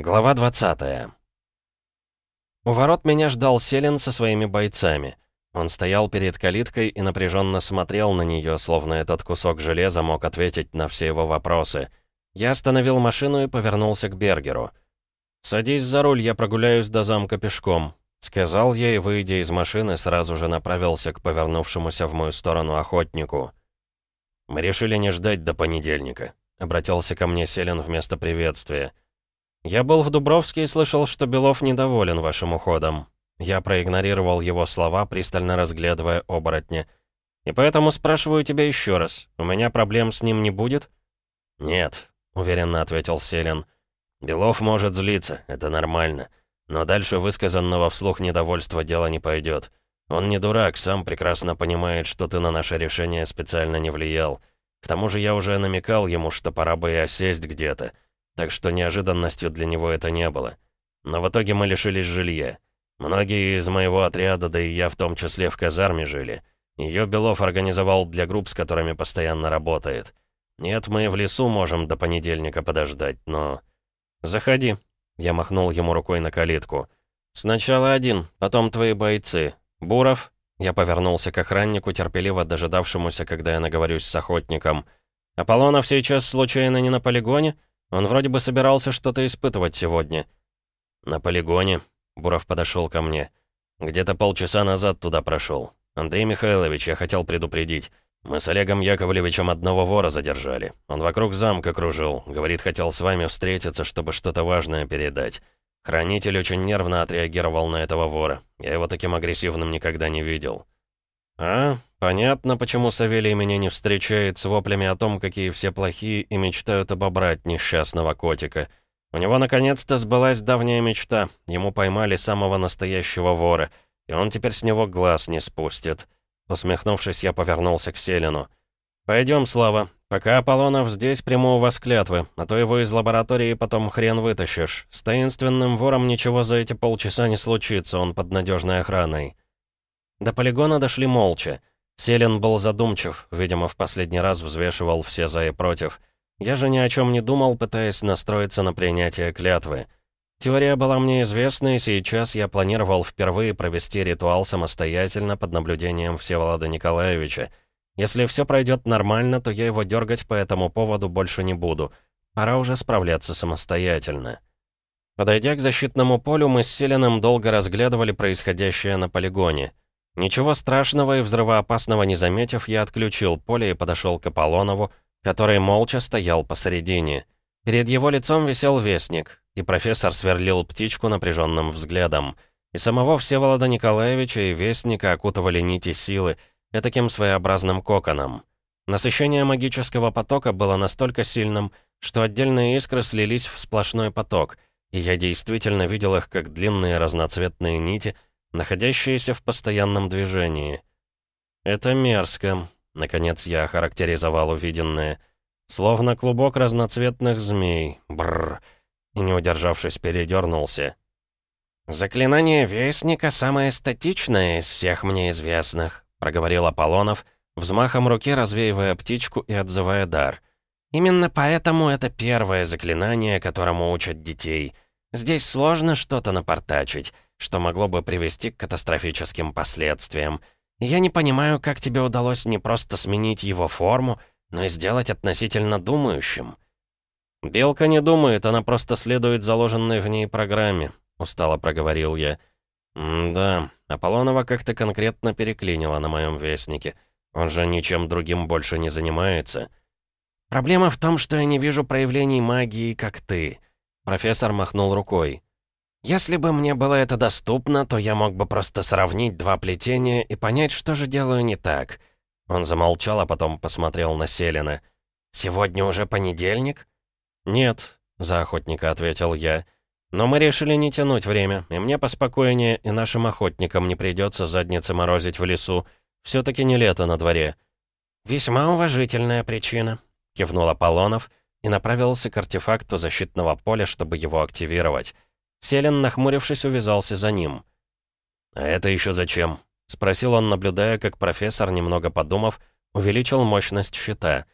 Глава 20 У ворот меня ждал Селин со своими бойцами. Он стоял перед калиткой и напряженно смотрел на нее, словно этот кусок железа мог ответить на все его вопросы. Я остановил машину и повернулся к Бергеру. «Садись за руль, я прогуляюсь до замка пешком», — сказал я и, выйдя из машины, сразу же направился к повернувшемуся в мою сторону охотнику. «Мы решили не ждать до понедельника», — обратился ко мне Селин вместо приветствия. «Я был в Дубровске и слышал, что Белов недоволен вашим уходом». Я проигнорировал его слова, пристально разглядывая оборотня. «И поэтому спрашиваю тебя еще раз. У меня проблем с ним не будет?» «Нет», — уверенно ответил Селин. «Белов может злиться, это нормально. Но дальше высказанного вслух недовольства дело не пойдет. Он не дурак, сам прекрасно понимает, что ты на наше решение специально не влиял. К тому же я уже намекал ему, что пора бы и осесть где-то, так что неожиданностью для него это не было. Но в итоге мы лишились жилья. Многие из моего отряда, да и я в том числе в казарме жили. Ее Белов организовал для групп, с которыми постоянно работает. Нет, мы в лесу можем до понедельника подождать, но... «Заходи», — я махнул ему рукой на калитку. «Сначала один, потом твои бойцы. Буров, я повернулся к охраннику, терпеливо дожидавшемуся, когда я наговорюсь с охотником. «Аполлонов сейчас случайно не на полигоне? Он вроде бы собирался что-то испытывать сегодня». «На полигоне?» — Буров подошел ко мне. «Где-то полчаса назад туда прошел. Андрей Михайлович, я хотел предупредить. Мы с Олегом Яковлевичем одного вора задержали. Он вокруг замка кружил. Говорит, хотел с вами встретиться, чтобы что-то важное передать. Хранитель очень нервно отреагировал на этого вора. Я его таким агрессивным никогда не видел. «А, понятно, почему Савелий меня не встречает с воплями о том, какие все плохие и мечтают обобрать несчастного котика. У него наконец-то сбылась давняя мечта. Ему поймали самого настоящего вора, и он теперь с него глаз не спустит». Усмехнувшись, я повернулся к Селину. «Пойдем, Слава. Пока Аполлонов здесь, приму у вас клятвы, а то его из лаборатории потом хрен вытащишь. С таинственным вором ничего за эти полчаса не случится, он под надежной охраной». До полигона дошли молча. Селин был задумчив, видимо, в последний раз взвешивал все за и против. Я же ни о чем не думал, пытаясь настроиться на принятие клятвы. Теория была мне известна, и сейчас я планировал впервые провести ритуал самостоятельно под наблюдением Всеволода Николаевича, если все пройдет нормально, то я его дергать по этому поводу больше не буду. Пора уже справляться самостоятельно. Подойдя к защитному полю, мы с Селином долго разглядывали происходящее на полигоне. Ничего страшного и взрывоопасного не заметив, я отключил поле и подошел к Аполлонову, который молча стоял посередине. Перед его лицом висел вестник, и профессор сверлил птичку напряженным взглядом. И самого Всеволода Николаевича и вестника окутывали нити силы, этаким своеобразным коконом. Насыщение магического потока было настолько сильным, что отдельные искры слились в сплошной поток, и я действительно видел их как длинные разноцветные нити, находящиеся в постоянном движении. «Это мерзко», — наконец я охарактеризовал увиденное. «Словно клубок разноцветных змей. Бррр». И, не удержавшись, передернулся. «Заклинание Вестника самое статичное из всех мне известных», — проговорил Аполлонов, взмахом руки развеивая птичку и отзывая дар. «Именно поэтому это первое заклинание, которому учат детей. Здесь сложно что-то напортачить, что могло бы привести к катастрофическим последствиям. я не понимаю, как тебе удалось не просто сменить его форму, но и сделать относительно думающим». «Белка не думает, она просто следует заложенной в ней программе», — устало проговорил я. «Да, Аполлонова как-то конкретно переклинила на моем вестнике. Он же ничем другим больше не занимается». «Проблема в том, что я не вижу проявлений магии, как ты», — профессор махнул рукой. «Если бы мне было это доступно, то я мог бы просто сравнить два плетения и понять, что же делаю не так». Он замолчал, а потом посмотрел на Селина. «Сегодня уже понедельник?» «Нет», — за охотника ответил я. Но мы решили не тянуть время, и мне поспокойнее, и нашим охотникам не придется задницы морозить в лесу. все таки не лето на дворе». «Весьма уважительная причина», — кивнул Аполлонов и направился к артефакту защитного поля, чтобы его активировать. Селен, нахмурившись, увязался за ним. «А это еще зачем?» — спросил он, наблюдая, как профессор, немного подумав, увеличил мощность щита.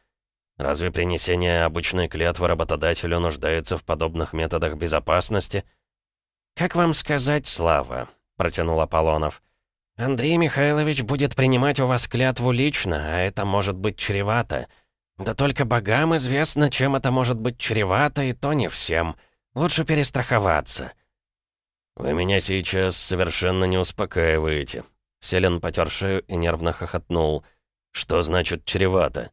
Разве принесение обычной клятвы работодателю нуждается в подобных методах безопасности?» «Как вам сказать, Слава?» — протянул Аполлонов. «Андрей Михайлович будет принимать у вас клятву лично, а это может быть чревато. Да только богам известно, чем это может быть чревато, и то не всем. Лучше перестраховаться». «Вы меня сейчас совершенно не успокаиваете». Селен потер шею и нервно хохотнул. «Что значит чревато?»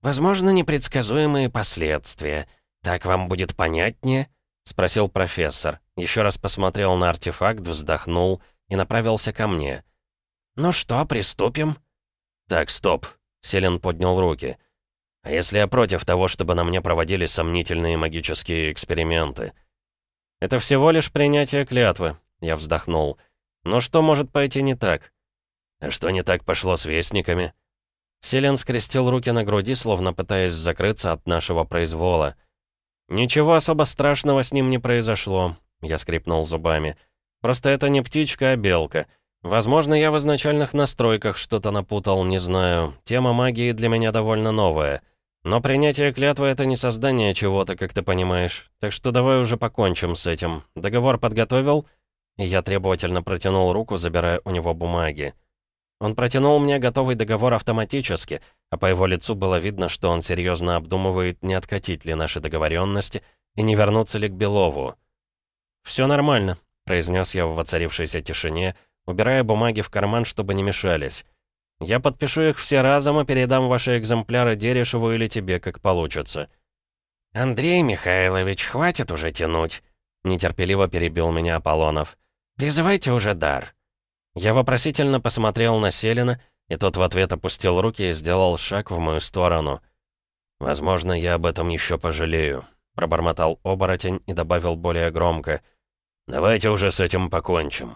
«Возможно, непредсказуемые последствия. Так вам будет понятнее?» — спросил профессор. Еще раз посмотрел на артефакт, вздохнул и направился ко мне. «Ну что, приступим?» «Так, стоп!» — Селен поднял руки. «А если я против того, чтобы на мне проводили сомнительные магические эксперименты?» «Это всего лишь принятие клятвы», — я вздохнул. «Но что может пойти не так?» «А что не так пошло с вестниками?» Селен скрестил руки на груди, словно пытаясь закрыться от нашего произвола. «Ничего особо страшного с ним не произошло», — я скрипнул зубами. «Просто это не птичка, а белка. Возможно, я в изначальных настройках что-то напутал, не знаю. Тема магии для меня довольно новая. Но принятие клятвы — это не создание чего-то, как ты понимаешь. Так что давай уже покончим с этим. Договор подготовил?» И я требовательно протянул руку, забирая у него бумаги. Он протянул мне готовый договор автоматически, а по его лицу было видно, что он серьезно обдумывает, не откатить ли наши договоренности и не вернуться ли к Белову. «Все нормально», — произнес я в воцарившейся тишине, убирая бумаги в карман, чтобы не мешались. Я подпишу их все разом и передам ваши экземпляры Дерешеву или тебе, как получится». «Андрей Михайлович, хватит уже тянуть», — нетерпеливо перебил меня Аполлонов. «Призывайте уже дар». Я вопросительно посмотрел на Селина, и тот в ответ опустил руки и сделал шаг в мою сторону. «Возможно, я об этом еще пожалею», — пробормотал оборотень и добавил более громко. «Давайте уже с этим покончим».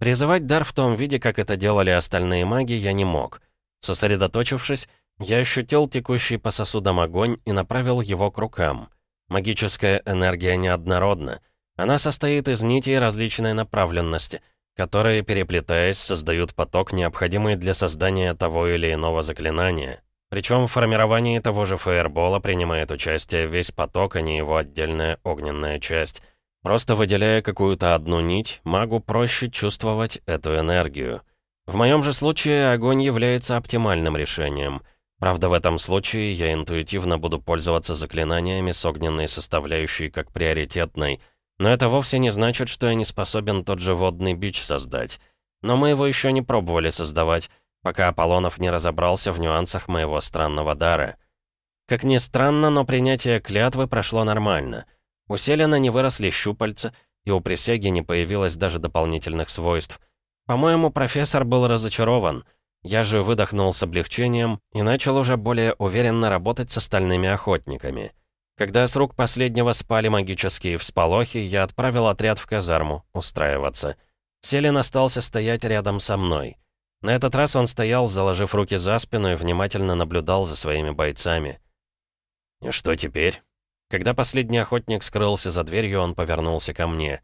Призывать дар в том виде, как это делали остальные маги, я не мог. Сосредоточившись, я ощутил текущий по сосудам огонь и направил его к рукам. Магическая энергия неоднородна. Она состоит из нитей различной направленности, которые, переплетаясь, создают поток, необходимый для создания того или иного заклинания. Причем в формировании того же фаербола принимает участие весь поток, а не его отдельная огненная часть. Просто выделяя какую-то одну нить, магу проще чувствовать эту энергию. В моем же случае огонь является оптимальным решением. Правда, в этом случае я интуитивно буду пользоваться заклинаниями с огненной составляющей как приоритетной, но это вовсе не значит, что я не способен тот же водный бич создать. Но мы его еще не пробовали создавать, пока Аполлонов не разобрался в нюансах моего странного дара. Как ни странно, но принятие клятвы прошло нормально — у Селена не выросли щупальца, и у присяги не появилось даже дополнительных свойств. По-моему, профессор был разочарован. Я же выдохнул с облегчением и начал уже более уверенно работать с остальными охотниками. Когда с рук последнего спали магические всполохи, я отправил отряд в казарму устраиваться. Селен остался стоять рядом со мной. На этот раз он стоял, заложив руки за спину и внимательно наблюдал за своими бойцами. «И что теперь?» Когда последний охотник скрылся за дверью, он повернулся ко мне.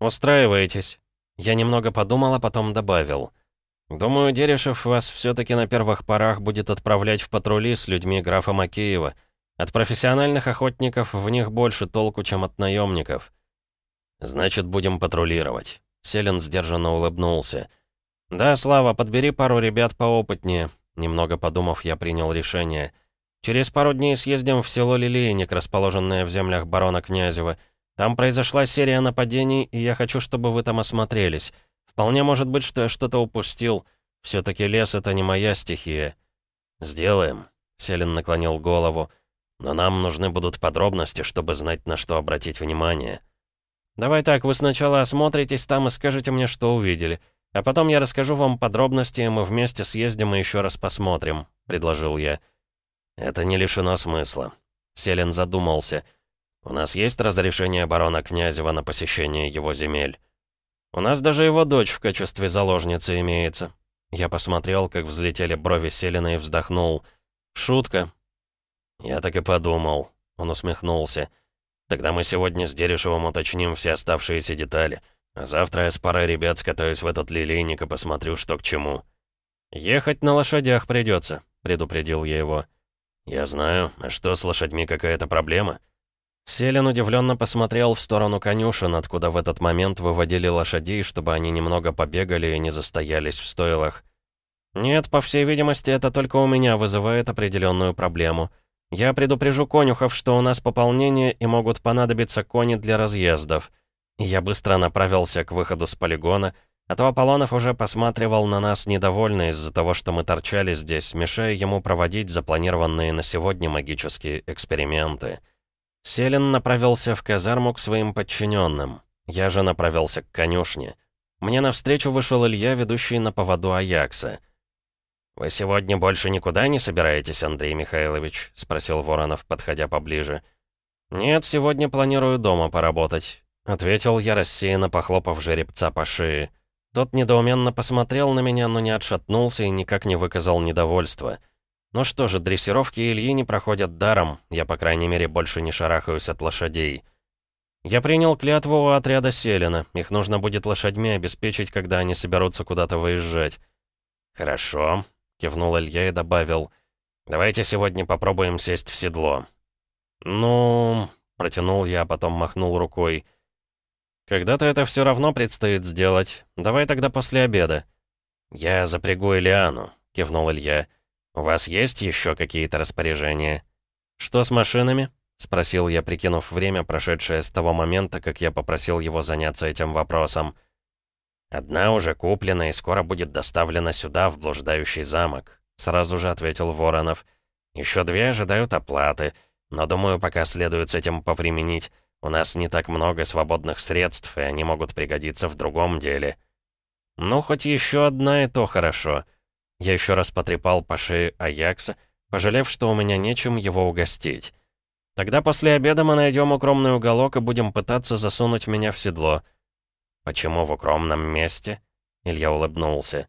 «Устраивайтесь». Я немного подумал, а потом добавил. «Думаю, Дерешев вас все-таки на первых порах будет отправлять в патрули с людьми графа Макеева. От профессиональных охотников в них больше толку, чем от наемников». «Значит, будем патрулировать». Селин сдержанно улыбнулся. «Да, Слава, подбери пару ребят поопытнее». Немного подумав, я принял решение – Через пару дней съездим в село Лилейник, расположенное в землях барона Князева. Там произошла серия нападений, и я хочу, чтобы вы там осмотрелись. Вполне может быть, что я что-то упустил. Все-таки лес — это не моя стихия». «Сделаем», — Селин наклонил голову. «Но нам нужны будут подробности, чтобы знать, на что обратить внимание». «Давай так, вы сначала осмотритесь там и скажете мне, что увидели. А потом я расскажу вам подробности, и мы вместе съездим и еще раз посмотрим», — предложил я. «Я...» «Это не лишено смысла». Селин задумался. «У нас есть разрешение барона Князева на посещение его земель?» «У нас даже его дочь в качестве заложницы имеется». Я посмотрел, как взлетели брови Селина и вздохнул. «Шутка». «Я так и подумал», — он усмехнулся. «Тогда мы сегодня с Дерешевым уточним все оставшиеся детали. А завтра я с парой ребят скатаюсь в этот лилейник и посмотрю, что к чему». «Ехать на лошадях придется», — предупредил я его. «Я знаю. А что, с лошадьми какая-то проблема?» Селин удивленно посмотрел в сторону конюшен, откуда в этот момент выводили лошадей, чтобы они немного побегали и не застоялись в стойлах. «Нет, по всей видимости, это только у меня вызывает определенную проблему. Я предупрежу конюхов, что у нас пополнение и могут понадобиться кони для разъездов». Я быстро направился к выходу с полигона, а то Аполлонов уже посматривал на нас недовольно из-за того, что мы торчали здесь, мешая ему проводить запланированные на сегодня магические эксперименты. Селин направился в казарму к своим подчиненным. Я же направился к конюшне. Мне навстречу вышел Илья, ведущий на поводу Аякса. «Вы сегодня больше никуда не собираетесь, Андрей Михайлович?» — спросил Воронов, подходя поближе. «Нет, сегодня планирую дома поработать», — ответил я, рассеянно похлопав жеребца по шее. Тот недоуменно посмотрел на меня, но не отшатнулся и никак не выказал недовольства. Ну что же, дрессировки Ильи не проходят даром, я, по крайней мере, больше не шарахаюсь от лошадей. Я принял клятву у отряда Селина, их нужно будет лошадьми обеспечить, когда они соберутся куда-то выезжать. «Хорошо», — кивнул Илья и добавил, «давайте сегодня попробуем сесть в седло». «Ну...» — протянул я, а потом махнул рукой. «Когда-то это все равно предстоит сделать. Давай тогда после обеда». «Я запрягу Ильяну», — кивнул Илья. «У вас есть еще какие-то распоряжения?» «Что с машинами?» — спросил я, прикинув время, прошедшее с того момента, как я попросил его заняться этим вопросом. «Одна уже куплена и скоро будет доставлена сюда, в блуждающий замок», — сразу же ответил Воронов. «Еще две ожидают оплаты, но, думаю, пока следует с этим повременить. У нас не так много свободных средств, и они могут пригодиться в другом деле». «Ну, хоть еще одна, и то хорошо». Я еще раз потрепал по шее Аякса, пожалев, что у меня нечем его угостить. Тогда после обеда мы найдем укромный уголок и будем пытаться засунуть меня в седло. Почему в укромном месте? Илья улыбнулся.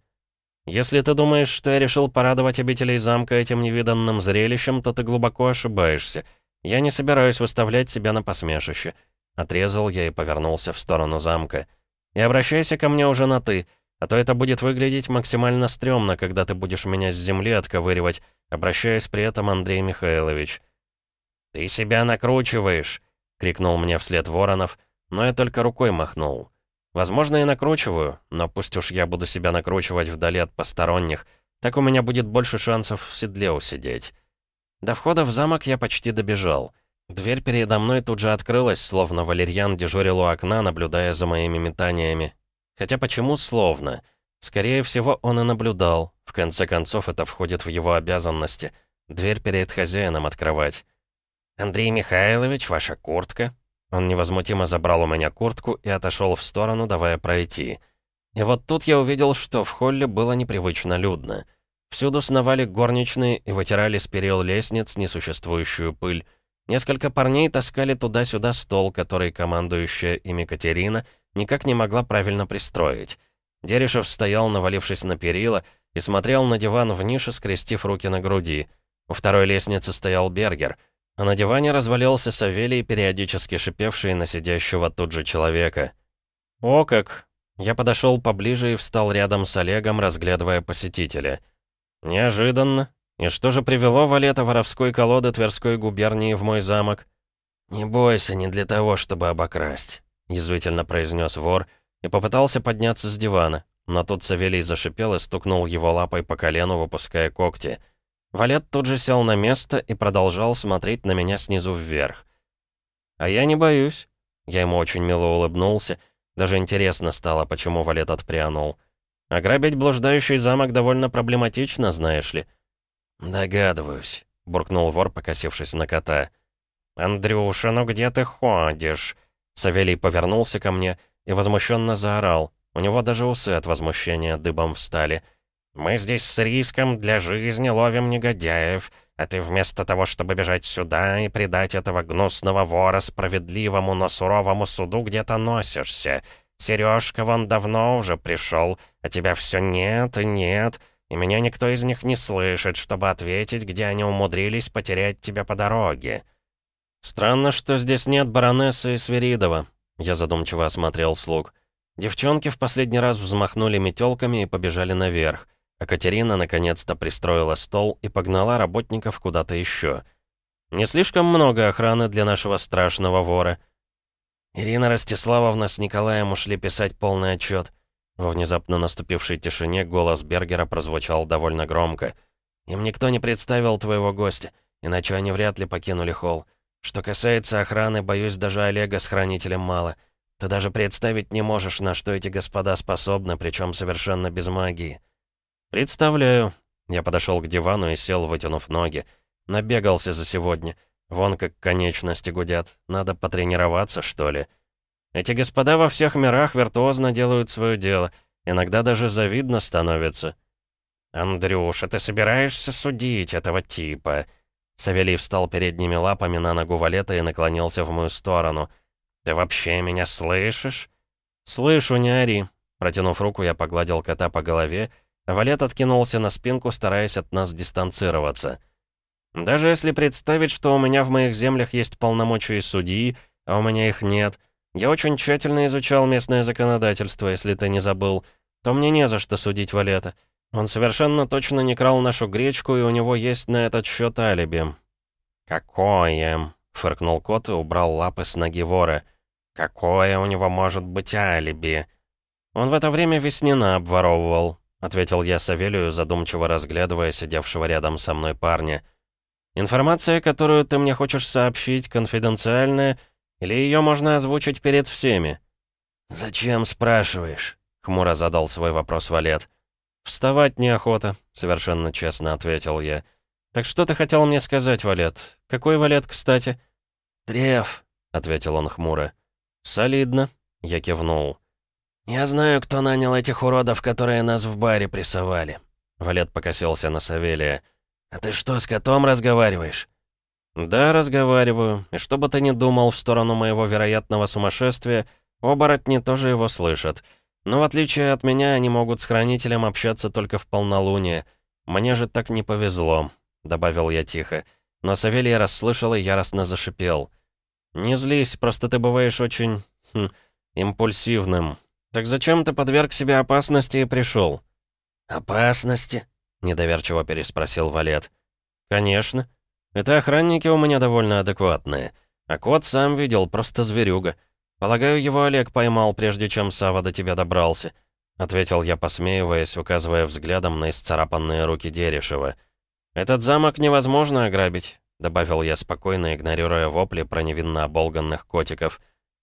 Если ты думаешь, что я решил порадовать обителей замка этим невиданным зрелищем, то ты глубоко ошибаешься. Я не собираюсь выставлять себя на посмешище. Отрезал я и повернулся в сторону замка. И обращайся ко мне уже на «ты», а то это будет выглядеть максимально стрёмно, когда ты будешь меня с земли отковыривать, обращаясь при этом Андрей Михайлович. «Ты себя накручиваешь!» — крикнул мне вслед Воронов, но я только рукой махнул. Возможно, и накручиваю, но пусть уж я буду себя накручивать вдали от посторонних, так у меня будет больше шансов в седле усидеть. До входа в замок я почти добежал. Дверь передо мной тут же открылась, словно валерьян дежурил у окна, наблюдая за моими метаниями, Хотя почему словно? Скорее всего, он и наблюдал. В конце концов, это входит в его обязанности. Дверь перед хозяином открывать. «Андрей Михайлович, ваша куртка?» Он невозмутимо забрал у меня куртку и отошел в сторону, давая пройти. И вот тут я увидел, что в холле было непривычно людно. Всюду сновали горничные и вытирали с перил лестниц несуществующую пыль. Несколько парней таскали туда-сюда стол, который командующая ими Катерина никак не могла правильно пристроить. Дерешев стоял, навалившись на перила, и смотрел на диван в нише, скрестив руки на груди. У второй лестницы стоял Бергер, а на диване развалился Савелий, периодически шипевший на сидящего тут же человека. «О как!» Я подошел поближе и встал рядом с Олегом, разглядывая посетителя. «Неожиданно. И что же привело Валета воровской колоды Тверской губернии в мой замок?» «Не бойся, не для того, чтобы обокрасть». — язвительно произнес вор и попытался подняться с дивана, но тут Савелий зашипел и стукнул его лапой по колену, выпуская когти. Валет тут же сел на место и продолжал смотреть на меня снизу вверх. «А я не боюсь». Я ему очень мило улыбнулся. Даже интересно стало, почему Валет отпрянул. «Ограбить блуждающий замок довольно проблематично, знаешь ли». «Догадываюсь», — буркнул вор, покосившись на кота. «Андрюша, ну где ты ходишь?» Савелий повернулся ко мне и возмущенно заорал. У него даже усы от возмущения дыбом встали. «Мы здесь с риском для жизни ловим негодяев, а ты вместо того, чтобы бежать сюда и предать этого гнусного вора справедливому, но суровому суду, где-то носишься. Сережка вон давно уже пришел, а тебя все нет и нет, и меня никто из них не слышит, чтобы ответить, где они умудрились потерять тебя по дороге». «Странно, что здесь нет баронессы и Сверидова», — я задумчиво осмотрел слуг. Девчонки в последний раз взмахнули метелками и побежали наверх. а Катерина наконец-то пристроила стол и погнала работников куда-то еще. Не слишком много охраны для нашего страшного вора. Ирина Ростиславовна с Николаем ушли писать полный отчет. Во внезапно наступившей тишине голос Бергера прозвучал довольно громко. «Им никто не представил твоего гостя, иначе они вряд ли покинули холл. Что касается охраны, боюсь, даже Олега с хранителем мало. Ты даже представить не можешь, на что эти господа способны, причем совершенно без магии». «Представляю». Я подошел к дивану и сел, вытянув ноги. Набегался за сегодня. Вон как конечности гудят. Надо потренироваться, что ли. Эти господа во всех мирах виртуозно делают свое дело. Иногда даже завидно становится. «Андрюша, ты собираешься судить этого типа?» Савелий встал передними лапами на ногу валета и наклонился в мою сторону. «Ты вообще меня слышишь?» «Слышу, не ори». Протянув руку, я погладил кота по голове, а валет откинулся на спинку, стараясь от нас дистанцироваться. «Даже если представить, что у меня в моих землях есть полномочия судьи, а у меня их нет, я очень тщательно изучал местное законодательство, если ты не забыл. То мне не за что судить Валета. Он совершенно точно не крал нашу гречку, и у него есть на этот счет алиби». «Какое?» — фыркнул кот и убрал лапы с ноги вора. «Какое у него может быть алиби?» «Он в это время Веснина обворовывал», — ответил я Савелию, задумчиво разглядывая сидевшего рядом со мной парня. «Информация, которую ты мне хочешь сообщить, конфиденциальная — или ее можно озвучить перед всеми?» «Зачем спрашиваешь?» — хмуро задал свой вопрос Валет. «Вставать неохота», — совершенно честно ответил я. «Так что ты хотел мне сказать, Валет? Какой Валет, кстати?» «Треф», — ответил он хмуро. «Солидно», — я кивнул. «Я знаю, кто нанял этих уродов, которые нас в баре прессовали». Валет покосился на Савелия. «А ты что, с котом разговариваешь?» «Да, разговариваю. И что бы ты ни думал в сторону моего вероятного сумасшествия, оборотни тоже его слышат. Но в отличие от меня, они могут с хранителем общаться только в полнолуние. Мне же так не повезло», — добавил я тихо. Но Савелий расслышал и яростно зашипел. «Не злись, просто ты бываешь очень... Хм, импульсивным. Так зачем ты подверг себя опасности и пришел?» «Опасности?» — недоверчиво переспросил Валет. «Конечно. Это охранники у меня довольно адекватные. А кот сам видел, просто зверюга. Полагаю, его Олег поймал, прежде чем Сава до тебя добрался. Ответил я, посмеиваясь, указывая взглядом на исцарапанные руки Дерешева. «Этот замок невозможно ограбить», — добавил я спокойно, игнорируя вопли про невинно оболганных котиков.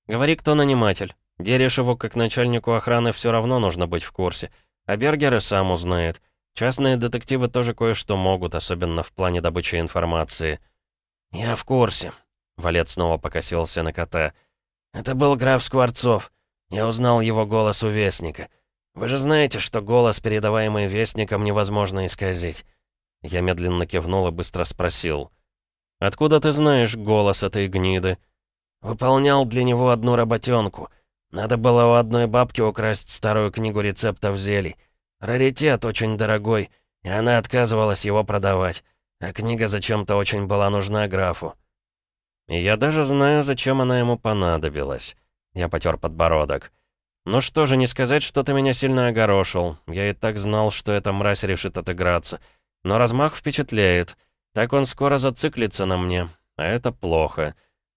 «Говори, кто наниматель. Дерешеву, как начальнику охраны, все равно нужно быть в курсе. А Бергер и сам узнает. Частные детективы тоже кое-что могут, особенно в плане добычи информации. «Я в курсе», — Валет снова покосился на кота. «Это был граф Скворцов. Я узнал его голос у Вестника. Вы же знаете, что голос, передаваемый Вестником, невозможно исказить». Я медленно кивнул и быстро спросил. «Откуда ты знаешь голос этой гниды?» «Выполнял для него одну работенку. Надо было у одной бабки украсть старую книгу рецептов зелий. Раритет очень дорогой, и она отказывалась его продавать. А книга зачем-то очень была нужна графу. И я даже знаю, зачем она ему понадобилась. Я потер подбородок. Ну что же, не сказать, что ты меня сильно огорошил. Я и так знал, что эта мразь решит отыграться. Но размах впечатляет. Так он скоро зациклится на мне. А это плохо.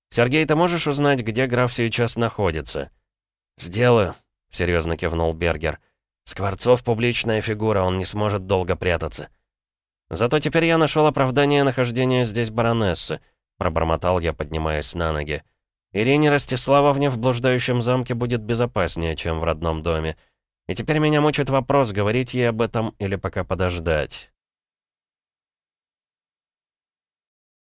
Сергей, ты можешь узнать, где граф сейчас находится? «Сделаю», — серьезно кивнул Бергер. Скворцов публичная фигура, он не сможет долго прятаться. Зато теперь я нашел оправдание нахождения здесь баронессы, пробормотал я, поднимаясь на ноги. Ирине Ростиславовне в блуждающем замке будет безопаснее, чем в родном доме. И теперь меня мучит вопрос, говорить ей об этом или пока подождать.